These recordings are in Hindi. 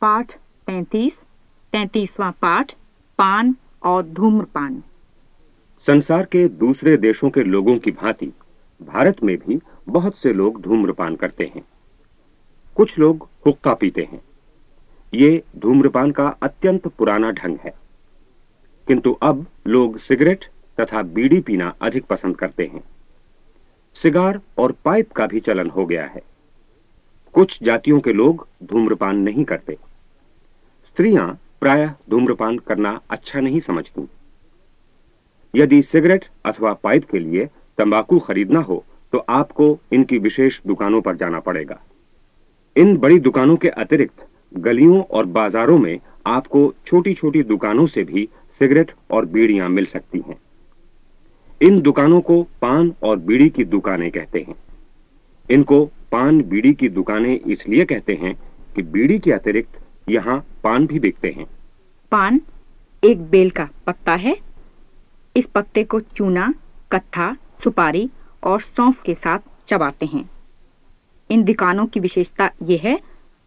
पाठ तैतीस, तैतीसवां पाठ, पान और धूम्रपान। संसार के दूसरे देशों के लोगों की भांति भारत में भी बहुत से लोग धूम्रपान करते हैं। कुछ लोग हुक्का पीते हैं। ये धूम्रपान का अत्यंत पुराना ढंग है। किंतु अब लोग सिगरेट तथा बीड़ी पीना अधिक पसंद करते हैं। सिगार और पाइप का भी चलन हो गया है। कुछ जातियों के लोग धूम्रपान नहीं करते। स्त्रियाँ प्रायः धूम्रपान करना अच्छा नहीं समझती। यदि सिगरेट अथवा पाइप के लिए तंबाकू खरीदना हो तो आपको इनकी विशेष दुकानों पर जाना पड़ेगा। इन बड़ी दुकानों के अतिरिक्त गलियों और बाजारों में आपको छोटी छोटी दुकानों से भी सिगरेट और बीड़ियाँ मिल सकती हैं। इन दुकानों को पान और बीड़ी की दुकानें कहते हैं। इनको पान बीड़ी की दुकानें इसलिए कहते हैं कि बीड़ी के अतिरिक्त यहाँ पान भी बिकते हैं। पान एक बेल का पत्ता है। इस पत्ते को चूना, कत्था, सुपारी और सौंफ के साथ चबाते हैं। इन दुकानों की विशेषता यह है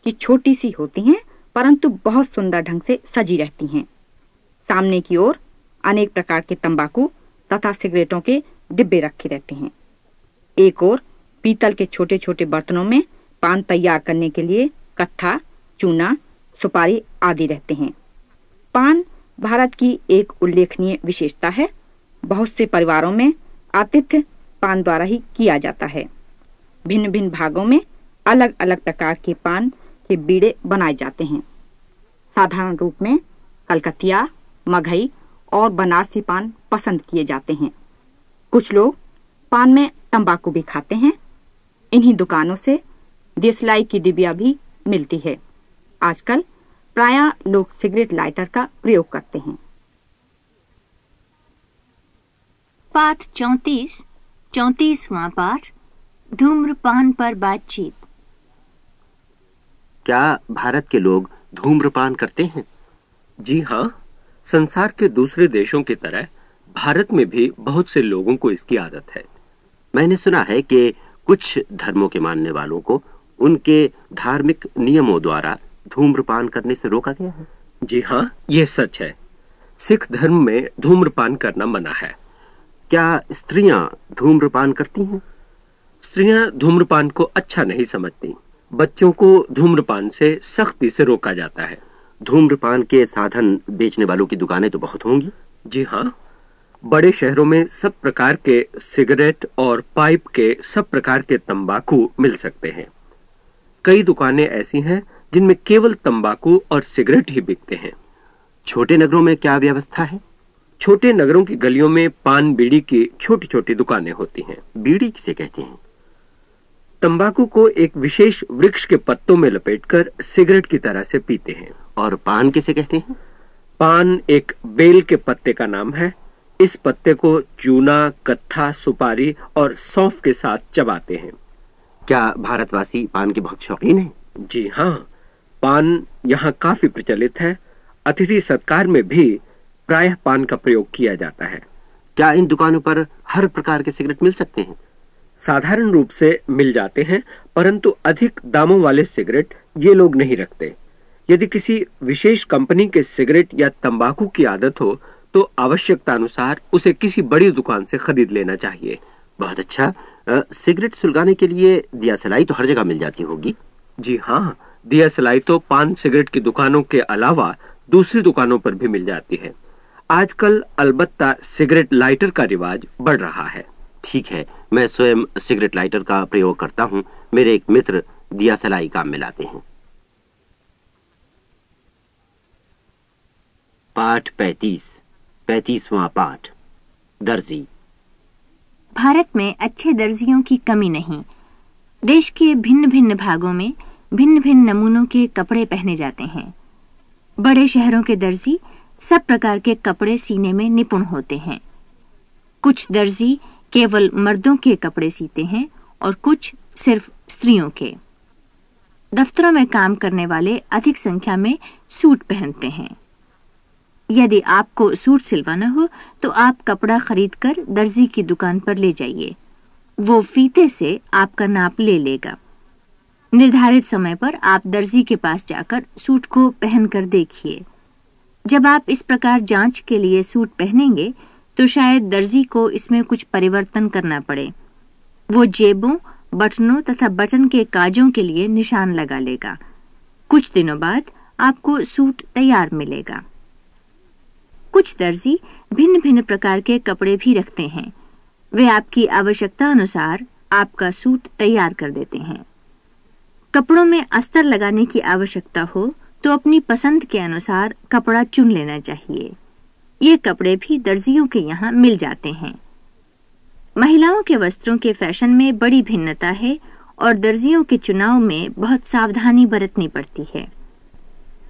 कि छोटी सी होती हैं, परंतु बहुत सुंदर ढंग से सजी रहती हैं। सामने की ओर अनेक प्रकार के तंबाकू तथा सिगरेटों के डिब्बे रखे रहते हैं। एक ओर पीतल के छोटे छोटे बर्तनों में पान तैयार करने के लिए कट्ठा चूना सुपारी आदि रहते हैं। पान भारत की एक उल्लेखनीय विशेषता है। बहुत से परिवारों में आतिथ्य पान द्वारा ही किया जाता है। भिन्न भिन्न भागों में अलग अलग प्रकार के पान के बीड़े बनाए जाते हैं। साधारण रूप में कलकतिया मघई और बनारसी पान पसंद किए जाते हैं। कुछ लोग पान में तंबाकू भी खाते हैं। इन्हीं दुकानों से देसलाई की डिबिया भी मिलती है। आजकल प्राय लोग सिगरेट लाइटर का प्रयोग करते हैं। पाठ चौतीस चौतीसवां पाठ धूम्रपान पर बातचीत। क्या भारत के लोग धूम्रपान करते हैं? जी हाँ संसार के दूसरे देशों की तरह भारत में भी बहुत से लोगों को इसकी आदत है। मैंने सुना है कि कुछ धर्मों के मानने वालों को उनके धार्मिक नियमों द्वारा धूम्रपान करने से रोका गया है? जी हाँ ये सच है। सिख धर्म में धूम्रपान करना मना है। क्या स्त्रियाँ धूम्रपान करती हैं? स्त्रियाँ धूम्रपान को अच्छा नहीं समझती। बच्चों को धूम्रपान से सख्ती से रोका जाता है। धूम्रपान के साधन बेचने वालों की दुकानें तो बहुत होंगी। जी हाँ। बड़े शहरों में सब प्रकार के सिगरेट और पाइप के सब प्रकार के तंबाकू मिल सकते हैं। कई दुकानें ऐसी हैं जिनमें केवल तंबाकू और सिगरेट ही बिकते हैं। छोटे नगरों में क्या व्यवस्था है? छोटे नगरों की गलियों में पान बीड़ी की छोटी छोटी दुकानें होती हैं। बीड़ी किसे कहते हैं? तंबाकू को एक विशेष वृक्ष के पत्तों में लपेटकर सिगरेट की तरह से पीते हैं। और पान किसे कहते हैं? पान एक बेल के पत्ते का नाम है। इस पत्ते को चूना, कत्था, सुपारी और सौंफ के साथ चबाते हैं। क्या भारतवासी पान के बहुत शौकीन हैं? जी हाँ पान यहाँ काफ़ी प्रचलित है। अतिथि सत्कार में भी प्रायः पान का प्रयोग किया जाता है। क्या इन दुकानों पर हर प्रकार के सिगरेट मिल सकते हैं? साधारण रूप से मिल जाते हैं परंतु अधिक दामों वाले सिगरेट ये लोग नहीं रखते। यदि किसी विशेष कंपनी के सिगरेट या तंबाकू की आदत हो तो आवश्यकता अनुसार उसे किसी बड़ी दुकान से खरीद लेना चाहिए। बहुत अच्छा। सिगरेट सुलगाने के लिए दिया सलाई तो हर जगह मिल जाती होगी। जी हाँ दिया सलाई तो पान सिगरेट की दुकानों के अलावा दूसरी दुकानों पर भी मिल जाती है। आजकल अलबत्ता सिगरेट लाइटर का रिवाज बढ़ रहा है। ठीक है मैं स्वयं सिगरेट लाइटर का प्रयोग करता हूँ। मेरे एक मित्र दिया सलाई काम में लाते हैं। पाठ पैतीस पैतीसवां पाठ दर्जी। भारत में अच्छे दर्जियों की कमी नहीं। देश के भिन्न भिन्न भागों में भिन्न भिन्न नमूनों के कपड़े पहने जाते हैं। बड़े शहरों के दर्जी सब प्रकार के कपड़े सीने में निपुण होते हैं। कुछ दर्जी केवल मर्दों के कपड़े सीते हैं और कुछ सिर्फ़ स्त्रियों के। दफ्तरों में काम करने वाले अधिक संख्या में सूट पहनते हैं। यदि आपको सूट सिलवाना हो तो आप कपड़ा खरीद कर दर्जी की दुकान पर ले जाइए। वो फीते से आपका नाप ले लेगा। निर्धारित समय पर आप दर्जी के पास जाकर सूट को पहनकर देखिए। जब आप इस प्रकार जाँच के लिए सूट पहनेंगे तो शायद दर्जी को इसमें कुछ परिवर्तन करना पड़े। वो जेबों, बटनों तथा बटन के काजों के लिए निशान लगा लेगा। कुछ दिनों बाद आपको सूट तैयार मिलेगा। कुछ दर्जी भिन्न भिन्न प्रकार के कपड़े भी रखते हैं। वे आपकी आवश्यकता अनुसार आपका सूट तैयार कर देते हैं। कपड़ों में अस्तर लगाने की आवश्यकता हो तो अपनी पसंद के अनुसार कपड़ा चुन लेना चाहिए। ये कपड़े भी दर्जियों के यहाँ मिल जाते हैं। महिलाओं के वस्त्रों के फ़ैशन में बड़ी भिन्नता है और दर्जियों के चुनाव में बहुत सावधानी बरतनी पड़ती है।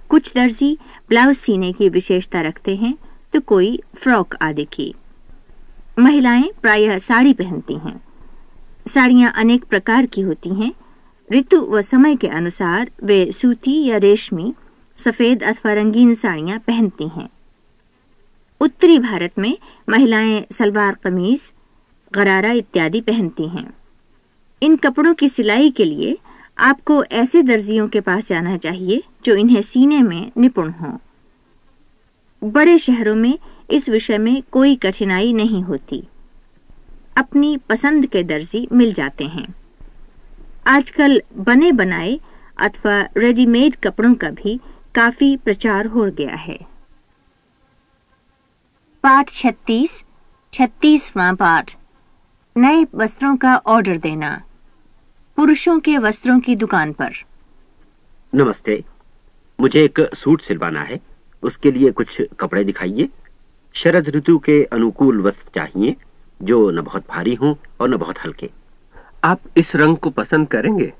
कुछ दर्जी ब्लाउज सीने की विशेषता रखते हैं तो कोई फ्रॉक आदि की। महिलाएँ प्रायः साड़ी पहनती हैं। साड़ियाँ अनेक प्रकार की होती हैं। ऋतु व समय के अनुसार वे सूती या रेशमी, सफ़ेद अथवा रंगीन साड़ियाँ पहनती हैं। उत्तरी भारत में महिलाएँ सलवार कमीज, गरारा इत्यादि पहनती हैं। इन कपड़ों की सिलाई के लिए आपको ऐसे दर्जियों के पास जाना चाहिए जो इन्हें सीने में निपुण हों। बड़े शहरों में इस विषय में कोई कठिनाई नहीं होती। अपनी पसंद के दर्जी मिल जाते हैं। आजकल बने बनाए अथवा रेडीमेड कपड़ों का भी काफ़ी प्रचार हो गया है। पाठ छत्तीस, छत्तीसवां पाठ। नए वस्त्रों का ऑर्डर देना। पुरुषों के वस्त्रों की दुकान पर। नमस्ते। मुझे एक सूट सिलवाना है। उसके लिए कुछ कपड़े दिखाइए। शरद ऋतु के अनुकूल वस्त्र चाहिए जो न बहुत भारी हों और न बहुत हल्के। आप इस रंग को पसंद करेंगे?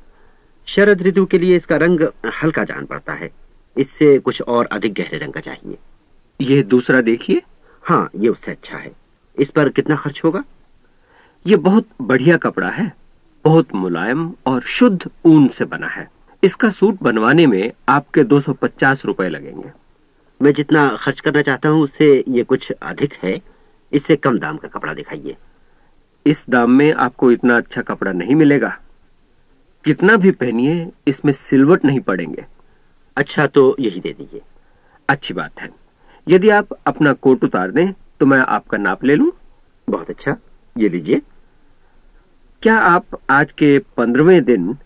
शरद ऋतु के लिए इसका रंग हल्का जान पड़ता है। इससे कुछ और अधिक गहरे रंग का चाहिए। यह दूसरा देखिए। हाँ ये उससे अच्छा है। इस पर कितना खर्च होगा? ये बहुत बढ़िया कपड़ा है। बहुत मुलायम और शुद्ध ऊन से बना है। इसका सूट बनवाने में आपके 250 रुपए लगेंगे। मैं जितना खर्च करना चाहता हूँ उससे ये कुछ अधिक है। इससे कम दाम का कपड़ा दिखाइए। इस दाम में आपको इतना अच्छा कपड़ा नहीं मिलेगा। कितना भी पहनिए इसमें सिलवट नहीं पड़ेंगे। अच्छा तो यही दे दीजिए। अच्छी बात है। यदि आप अपना कोट उतार दें तो मैं आपका नाप ले लूँ। बहुत अच्छा। ये लीजिए। क्या आप आज के पंद्रहवें दिन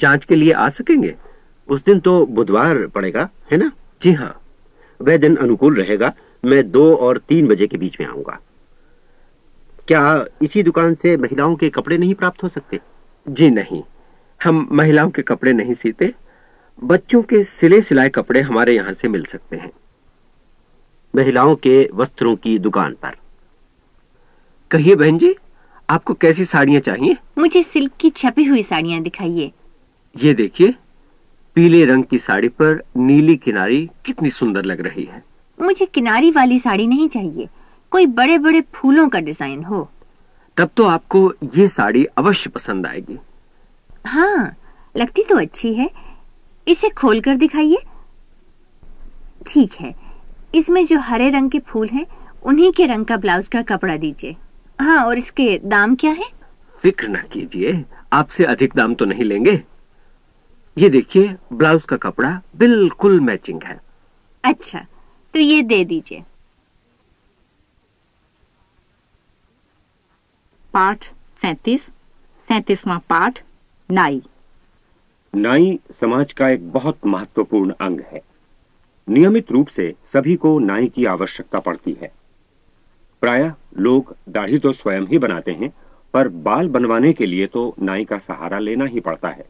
जाँच के लिए आ सकेंगे? उस दिन तो बुधवार पड़ेगा है ना? जी हाँ। वह दिन अनुकूल रहेगा मैं दो और तीन बजे के बीच में आऊँगा। क्या इसी दुकान से महिलाओं के कपड़े नहीं प्राप्त हो सकते? जी नहीं। हम महिलाओं के कपड़े नहीं सीते। बच्चों के सिले सिलाए कपड़े हमारे यहाँ से मिल सकते हैं। महिलाओं के वस्त्रों की दुकान पर। कहिए बहन जी आपको कैसी साड़ियाँ चाहिए? मुझे सिल्क की छपी हुई साड़ियाँ दिखाइए। ये देखिए। पीले रंग की साड़ी पर नीली किनारी कितनी सुंदर लग रही है। मुझे किनारी वाली साड़ी नहीं चाहिए। कोई बड़े बड़े फूलों का डिज़ाइन हो। तब तो आपको ये साड़ी अवश्य पसंद आएगी। हाँ लगती तो अच्छी है। इसे खोल कर दिखाइए। ठीक है। इसमें जो हरे रंग के फूल हैं उन्हीं के रंग का ब्लाउज का कपड़ा दीजिए। हाँ और इसके दाम क्या है? फ़िक्र न कीजिए। आपसे अधिक दाम तो नहीं लेंगे। ये देखिए ब्लाउज का कपड़ा बिल्कुल मैचिंग है। अच्छा तो ये दे दीजिए। पाठ सैतीस सैतीसवां पाठ नाई। नाई समाज का एक बहुत महत्वपूर्ण अंग है। नियमित रूप से सभी को नाई की आवश्यकता पड़ती है। प्रायः लोग दाढ़ी तो स्वयं ही बनाते हैं पर बाल बनवाने के लिए तो नाई का सहारा लेना ही पड़ता है।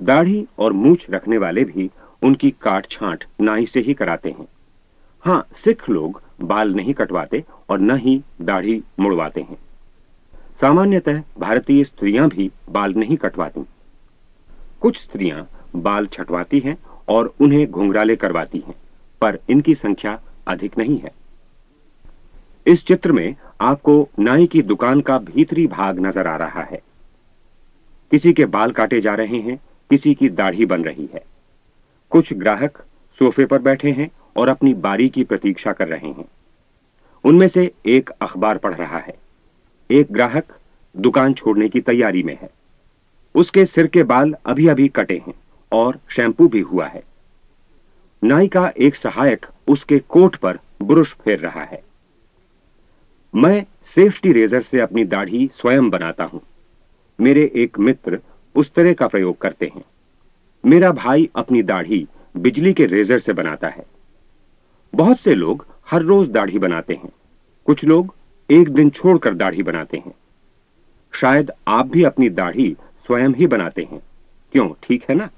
दाढ़ी और मूछ रखने वाले भी उनकी काट छांट नाई से ही कराते हैं। हाँ सिख लोग बाल नहीं कटवाते और न ही दाढ़ी मुड़वाते हैं। सामान्यतः भारतीय स्त्रियाँ भी बाल नहीं कटवाती। कुछ स्त्रियाँ बाल छटवाती हैं और उन्हें घुंघराले करवाती हैं, पर इनकी संख्या अधिक नहीं है। इस चित्र में आपको नाई की दुकान का भीतरी भाग नज़र आ रहा है। किसी के बाल काटे जा रहे हैं किसी की दाढ़ी बन रही है। कुछ ग्राहक सोफे पर बैठे हैं और अपनी बारी की प्रतीक्षा कर रहे हैं। उनमें से एक अखबार पढ़ रहा है। एक ग्राहक दुकान छोड़ने की तैयारी में है। उसके सिर के बाल अभी अभी कटे हैं और शैम्पू भी हुआ है। नाई का एक सहायक उसके कोट पर ब्रुश फेर रहा है। मैं सेफ्टी रेजर से अपनी दाढ़ी स्वयं बनाता हूँ। मेरे एक मित्र उस तरह का प्रयोग करते हैं। मेरा भाई अपनी दाढ़ी बिजली के रेजर से बनाता है। बहुत से लोग हर रोज दाढ़ी बनाते हैं। कुछ लोग एक दिन छोड़कर दाढ़ी बनाते हैं। शायद आप भी अपनी दाढ़ी स्वयं ही बनाते हैं। क्यों? ठीक है ना?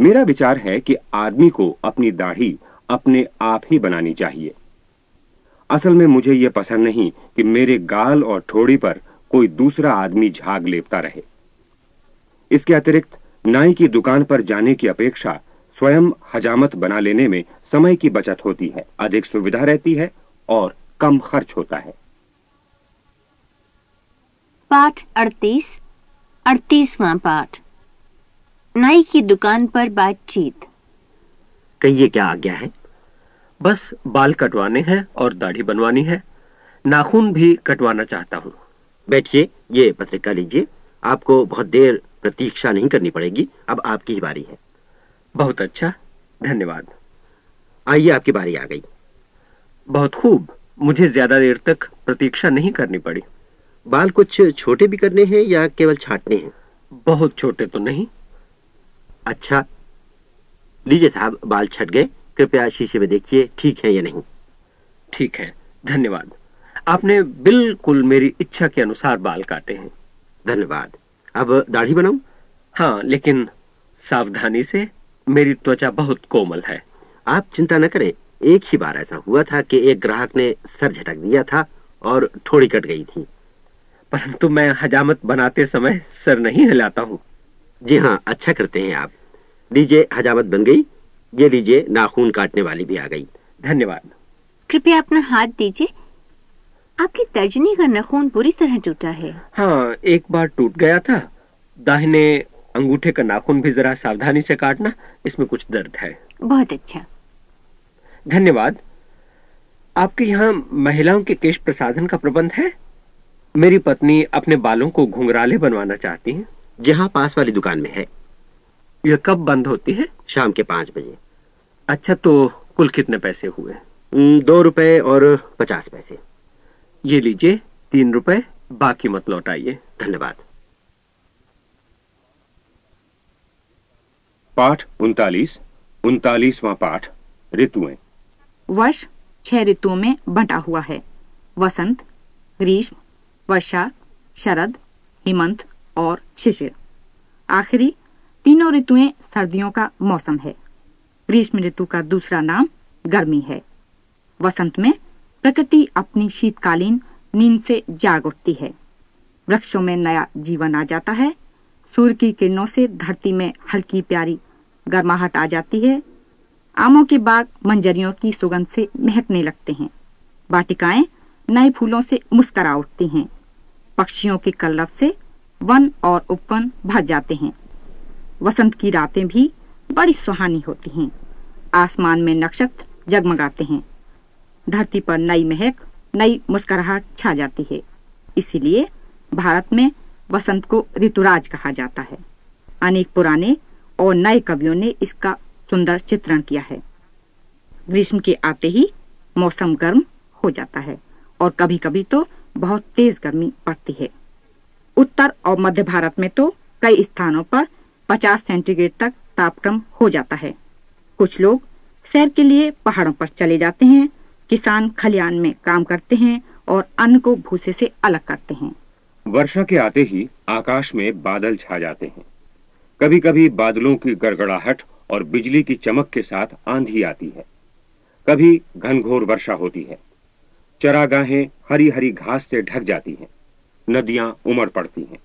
मेरा विचार है कि आदमी को अपनी दाढ़ी अपने आप ही बनानी चाहिए। असल में मुझे यह पसंद नहीं कि मेरे गाल और ठोड़ी पर कोई दूसरा आदमी झाग लेपता रहे। इसके अतिरिक्त नाई की दुकान पर जाने की अपेक्षा स्वयं हजामत बना लेने में समय की बचत होती है। अधिक सुविधा रहती है और कम खर्च होता है। पाठ अड़तीस अड़तीसवां पाठ। नाई की दुकान पर बातचीत। कहिए क्या आज्ञा है? बस बाल कटवाने हैं और दाढ़ी बनवानी है। नाखून भी कटवाना चाहता हूँ। बैठिए ये पत्रिका लीजिए। आपको बहुत देर प्रतीक्षा नहीं करनी पड़ेगी। अब आपकी ही बारी है। बहुत अच्छा। धन्यवाद। आइए आपकी बारी आ गई। बहुत खूब। मुझे ज़्यादा देर तक प्रतीक्षा नहीं करनी पड़ी। बाल कुछ छोटे भी करने हैं या केवल छाटने हैं? बहुत छोटे तो नहीं। अच्छा। लीजिए साहब बाल छट गए। कृपया शीशे में देखिए ठीक है या नहीं। ठीक है। धन्यवाद। आपने बिल्कुल मेरी इच्छा के अनुसार बाल काटे हैं। धन्यवाद। अब दाढ़ी बनाऊँ? हाँ लेकिन सावधानी से मेरी त्वचा बहुत कोमल है। आप चिंता न करें एक ही बार ऐसा हुआ था कि एक ग्राहक ने सर झटक दिया था और थोड़ी कट गई थी। परंतु मैं हजामत बनाते समय सर नहीं हिलाता हूँ। जी हाँ अच्छा करते हैं आप। लीजिए हजामत बन गई। ये लीजिए नाखून काटने वाली भी आ गई। धन्यवाद। कृपया अपना हाथ दीजिए। आपकी तर्जनी का नाखून पूरी तरह टूटा है। हाँ एक बार टूट गया था। दाहिने अंगूठे का नाखून भी जरा सावधानी से काटना इसमें कुछ दर्द है। बहुत अच्छा। धन्यवाद। आपके यहाँ महिलाओं के केश प्रसाधन का प्रबंध है? मेरी पत्नी अपने बालों को घुंघराले बनवाना चाहती है। जहाँ पास वाली दुकान में है। यह कब बंद होती है? शाम के पाँच बजे। अच्छा तो कुल कितने पैसे हुए? दो रुपए और पचास पैसे। ये लीजिए तीन रुपए बाकी मत लौटाइए। धन्यवाद। पाठ उनतालीस उनतालीसवां पाठ ऋतुएँ। वर्ष छह ऋतुओं में बंटा हुआ है। वसंत ग्रीष्म वर्षा शरद हेमंत और शिशिर। आखिरी तीनों ऋतुएँ सर्दियों का मौसम है। ग्रीष्म ऋतु का दूसरा नाम गर्मी है। वसंत में प्रकृति अपनी शीतकालीन नींद से जाग उठती है। वृक्षों में नया जीवन आ जाता है। सूर्य की किरणों से धरती में हल्की प्यारी गर्माहट आ जाती है। आमों के बाग मंजरियों की सुगंध से महकने लगते हैं। वाटिकाएँ नए फूलों से मुस्करा उठती हैं। पक्षियों के कलरव से वन और उपवन भर जाते हैं। वसंत की रातें भी बड़ी सुहानी होती हैं। आसमान में नक्षत्र जगमगाते हैं। धरती पर नई महक, नई मुस्कुराहट छा जाती है। इसीलिए भारत में वसंत को ऋतुराज कहा जाता है। अनेक पुराने और नए कवियों ने इसका सुंदर चित्रण किया है। ग्रीष्म के आते ही मौसम गर्म हो जाता है और कभी कभी तो बहुत तेज गर्मी पड़ती है। उत्तर और मध्य भारत में तो कई स्थानों पर 50 सेंटीग्रेड तक तापक्रम हो जाता है। कुछ लोग सैर के लिए पहाड़ों पर चले जाते हैं किसान खलियान में काम करते हैं और अन्न को भूसे से अलग करते हैं। वर्षा के आते ही आकाश में बादल छा जाते हैं। कभी कभी बादलों की गड़गड़ाहट और बिजली की चमक के साथ आंधी आती है। कभी घनघोर वर्षा होती है। चरागाहें हरी हरी घास से ढक जाती हैं। नदियाँ उमड़ पड़ती हैं।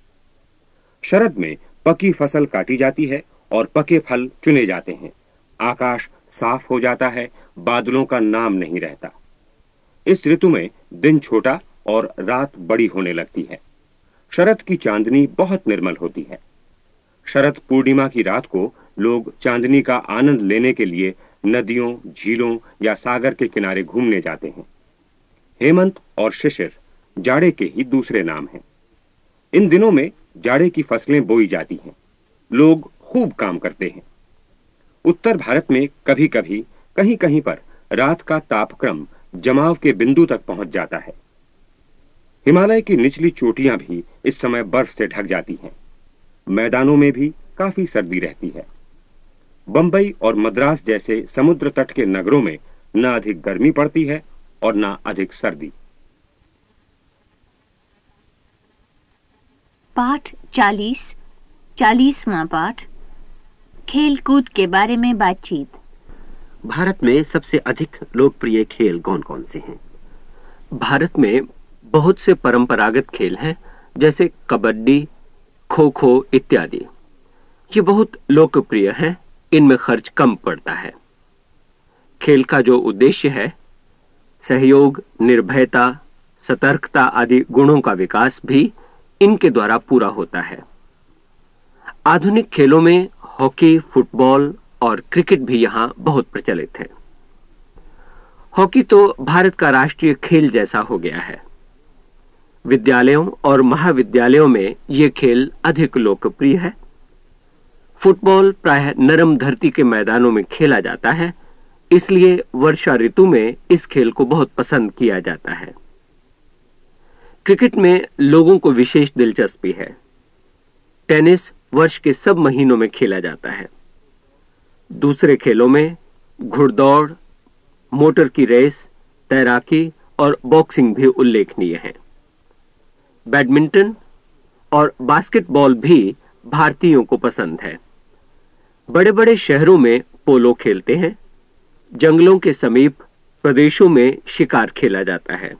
शरद में पकी फ़सल काटी जाती है और पके फल चुने जाते हैं। आकाश साफ़ हो जाता है, बादलों का नाम नहीं रहता। इस ऋतु में दिन छोटा और रात बड़ी होने लगती है। शरद की चांदनी बहुत निर्मल होती है। शरद पूर्णिमा की रात को लोग चांदनी का आनंद लेने के लिए नदियों, झीलों या सागर के किनारे घूमने जाते हैं। हेमंत और शिशिर जाड़े के ही दूसरे नाम हैं। इन दिनों में जाड़े की फ़सलें बोई जाती हैं। लोग खूब काम करते हैं। उत्तर भारत में कभी कभी कहीं कहीं पर रात का तापक्रम जमाव के बिंदु तक पहुँच जाता है। हिमालय की निचली चोटियाँ भी इस समय बर्फ़ से ढक जाती हैं। मैदानों में भी काफ़ी सर्दी रहती है। बंबई और मद्रास जैसे समुद्र तट के नगरों में न अधिक गर्मी पड़ती है और न अधिक सर्दी। पाठ चालीस, चालीसवा पाठ। खेल कूद के बारे में बातचीत। भारत में सबसे अधिक लोकप्रिय खेल कौन कौन से हैं? भारत में बहुत से परंपरागत खेल हैं, जैसे कबड्डी खो खो इत्यादि। ये बहुत लोकप्रिय हैं, इनमें खर्च कम पड़ता है। खेल का जो उद्देश्य है, सहयोग, निर्भयता, सतर्कता आदि गुणों का विकास भी इनके द्वारा पूरा होता है। आधुनिक खेलों में हॉकी, फुटबॉल और क्रिकेट भी यहाँ बहुत प्रचलित है। हॉकी तो भारत का राष्ट्रीय खेल जैसा हो गया है। विद्यालयों और महाविद्यालयों में यह खेल अधिक लोकप्रिय है। फुटबॉल प्राय नरम धरती के मैदानों में खेला जाता है, इसलिए वर्षा ऋतु में इस खेल को बहुत पसंद किया जाता है। क्रिकेट में लोगों को विशेष दिलचस्पी है। टेनिस वर्ष के सब महीनों में खेला जाता है। दूसरे खेलों में घुड़दौड़, मोटर की रेस, तैराकी और बॉक्सिंग भी उल्लेखनीय है। बैडमिंटन और बास्केटबॉल भी भारतीयों को पसंद है। बड़े बड़े शहरों में पोलो खेलते हैं। जंगलों के समीप प्रदेशों में शिकार खेला जाता है।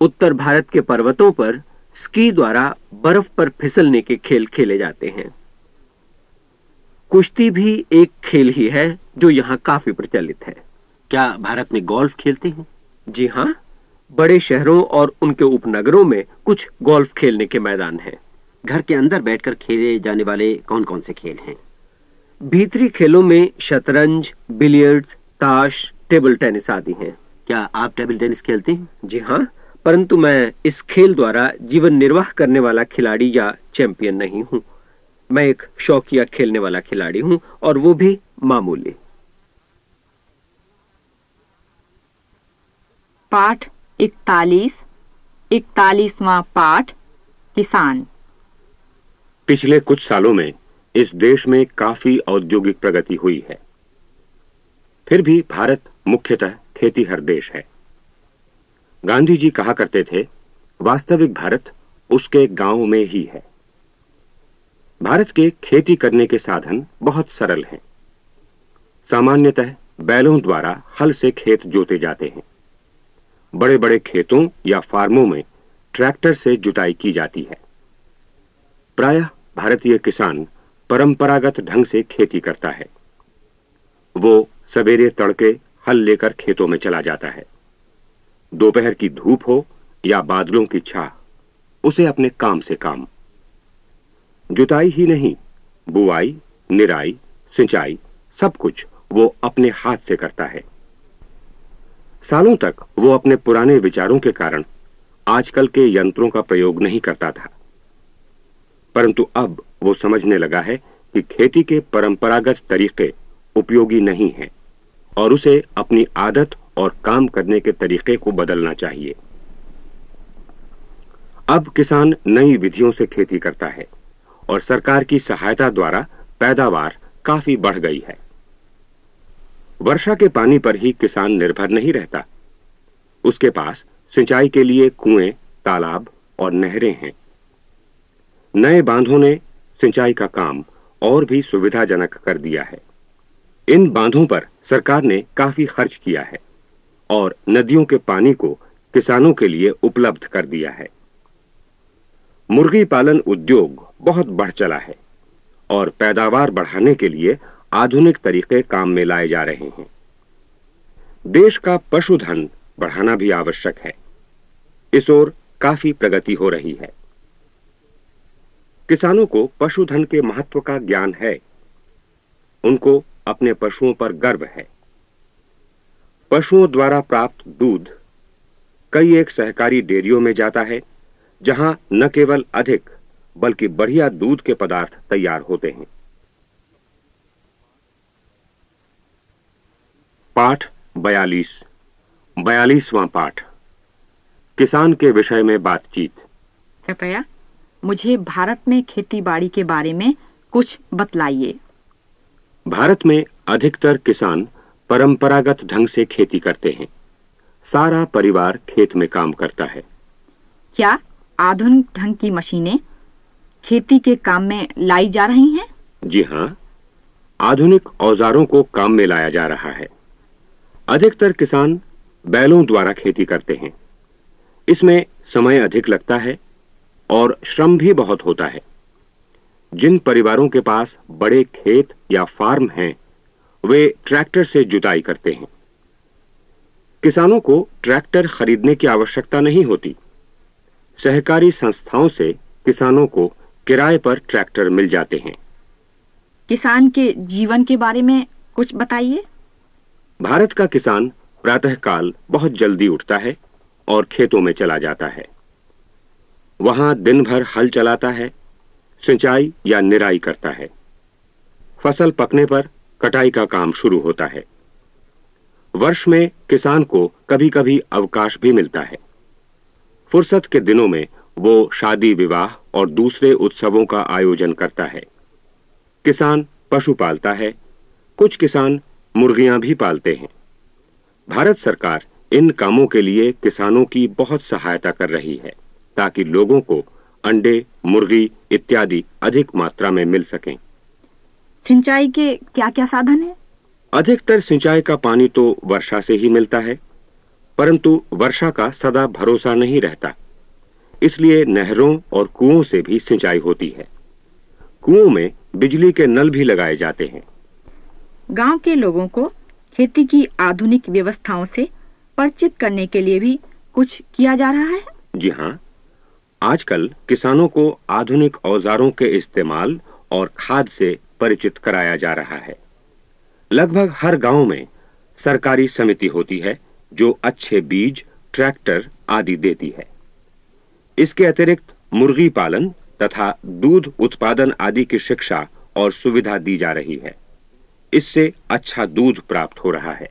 उत्तर भारत के पर्वतों पर स्की द्वारा बर्फ़ पर फिसलने के खेल खेले जाते हैं। कुश्ती भी एक खेल ही है जो यहाँ काफ़ी प्रचलित है। क्या भारत में गोल्फ खेलते हैं? जी हाँ बड़े शहरों और उनके उपनगरों में कुछ गोल्फ खेलने के मैदान हैं। घर के अंदर बैठकर खेले जाने वाले कौन कौन से खेल हैं? भीतरी खेलों में शतरंज बिलियर्ड्स ताश टेबल टेनिस आदि हैं। क्या आप टेबल टेनिस खेलते हैं? जी हाँ परंतु मैं इस खेल द्वारा जीवन निर्वाह करने वाला खिलाड़ी या चैंपियन नहीं हूँ। मैं एक शौकिया खेलने वाला खिलाड़ी हूँ और वो भी मामूली। पाठ इकतालीस इकतालीसवां पाठ किसान। पिछले कुछ सालों में इस देश में काफ़ी औद्योगिक प्रगति हुई है। फिर भी भारत मुख्यतः खेतीहर देश है। गांधी जी कहा करते थे, वास्तविक भारत उसके गाँव में ही है। भारत के खेती करने के साधन बहुत सरल हैं। सामान्यतः बैलों द्वारा हल से खेत जोते जाते हैं। बड़े बड़े खेतों या फार्मों में ट्रैक्टर से जुताई की जाती है। प्रायः भारतीय किसान परंपरागत ढंग से खेती करता है। वो सवेरे तड़के हल लेकर खेतों में चला जाता है। दोपहर की धूप हो या बादलों की छा, उसे अपने काम से काम। जुताई ही नहीं, बुआई, निराई, सिंचाई, सब कुछ वो अपने हाथ से करता है। सालों तक वो अपने पुराने विचारों के कारण आजकल के यंत्रों का प्रयोग नहीं करता था। परंतु अब वो समझने लगा है कि खेती के परंपरागत तरीके उपयोगी नहीं हैं और उसे अपनी आदत और काम करने के तरीके को बदलना चाहिए। अब किसान नई विधियों से खेती करता है और सरकार की सहायता द्वारा पैदावार काफ़ी बढ़ गई है। वर्षा के पानी पर ही किसान निर्भर नहीं रहता। उसके पास सिंचाई के लिए कुएँ, तालाब और नहरें हैं। नए बांधों ने सिंचाई का काम और भी सुविधाजनक कर दिया है। इन बांधों पर सरकार ने काफ़ी खर्च किया है। और नदियों के पानी को किसानों के लिए उपलब्ध कर दिया है। मुर्गी पालन उद्योग बहुत बढ़ चला है और पैदावार बढ़ाने के लिए आधुनिक तरीके काम में लाए जा रहे हैं। देश का पशुधन बढ़ाना भी आवश्यक है। इस ओर काफ़ी प्रगति हो रही है। किसानों को पशुधन के महत्व का ज्ञान है। उनको अपने पशुओं पर गर्व है। पशुओं द्वारा प्राप्त दूध कई एक सहकारी डेयरियों में जाता है जहाँ न केवल अधिक बल्कि बढ़िया दूध के पदार्थ तैयार होते हैं। पाठ बयालीस। बयालीसवां पाठ। किसान के विषय में बातचीत। कृपया मुझे भारत में खेती बाड़ी के बारे में कुछ बतलाइए। भारत में अधिकतर किसान परंपरागत ढंग से खेती करते हैं। सारा परिवार खेत में काम करता है। क्या आधुनिक ढंग की मशीनें खेती के काम में लाई जा रही हैं? जी हाँ आधुनिक औजारों को काम में लाया जा रहा है। अधिकतर किसान बैलों द्वारा खेती करते हैं। इसमें समय अधिक लगता है और श्रम भी बहुत होता है। जिन परिवारों के पास बड़े खेत या फार्म हैं वे ट्रैक्टर से जुताई करते हैं। किसानों को ट्रैक्टर खरीदने की आवश्यकता नहीं होती। सहकारी संस्थाओं से किसानों को किराए पर ट्रैक्टर मिल जाते हैं। किसान के जीवन के बारे में कुछ बताइए। भारत का किसान प्रातःकाल बहुत जल्दी उठता है और खेतों में चला जाता है। वहाँ दिन भर हल चलाता है सिंचाई या निराई करता है। फ़सल पकने पर कटाई का काम शुरू होता है। वर्ष में किसान को कभी कभी अवकाश भी मिलता है। फुर्सत के दिनों में वो शादी विवाह और दूसरे उत्सवों का आयोजन करता है। किसान पशु पालता है, कुछ किसान मुर्गियाँ भी पालते हैं। भारत सरकार इन कामों के लिए किसानों की बहुत सहायता कर रही है, ताकि लोगों को अंडे, मुर्गी इत्यादि अधिक मात्रा में मिल सकें। सिंचाई के क्या क्या साधन हैं? अधिकतर सिंचाई का पानी तो वर्षा से ही मिलता है परंतु वर्षा का सदा भरोसा नहीं रहता। इसलिए नहरों और कुओं से भी सिंचाई होती है। कुओं में बिजली के नल भी लगाए जाते हैं। गाँव के लोगों को खेती की आधुनिक व्यवस्थाओं से परिचित करने के लिए भी कुछ किया जा रहा है? जी हाँ आजकल किसानों को आधुनिक औजारों के इस्तेमाल और खाद से परिचित कराया जा रहा है। लगभग हर गाँव में सरकारी समिति होती है, जो अच्छे बीज, ट्रैक्टर आदि देती है। इसके अतिरिक्त मुर्गी पालन तथा दूध उत्पादन आदि की शिक्षा और सुविधा दी जा रही है। इससे अच्छा दूध प्राप्त हो रहा है।